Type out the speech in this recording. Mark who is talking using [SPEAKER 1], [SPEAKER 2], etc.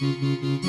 [SPEAKER 1] Música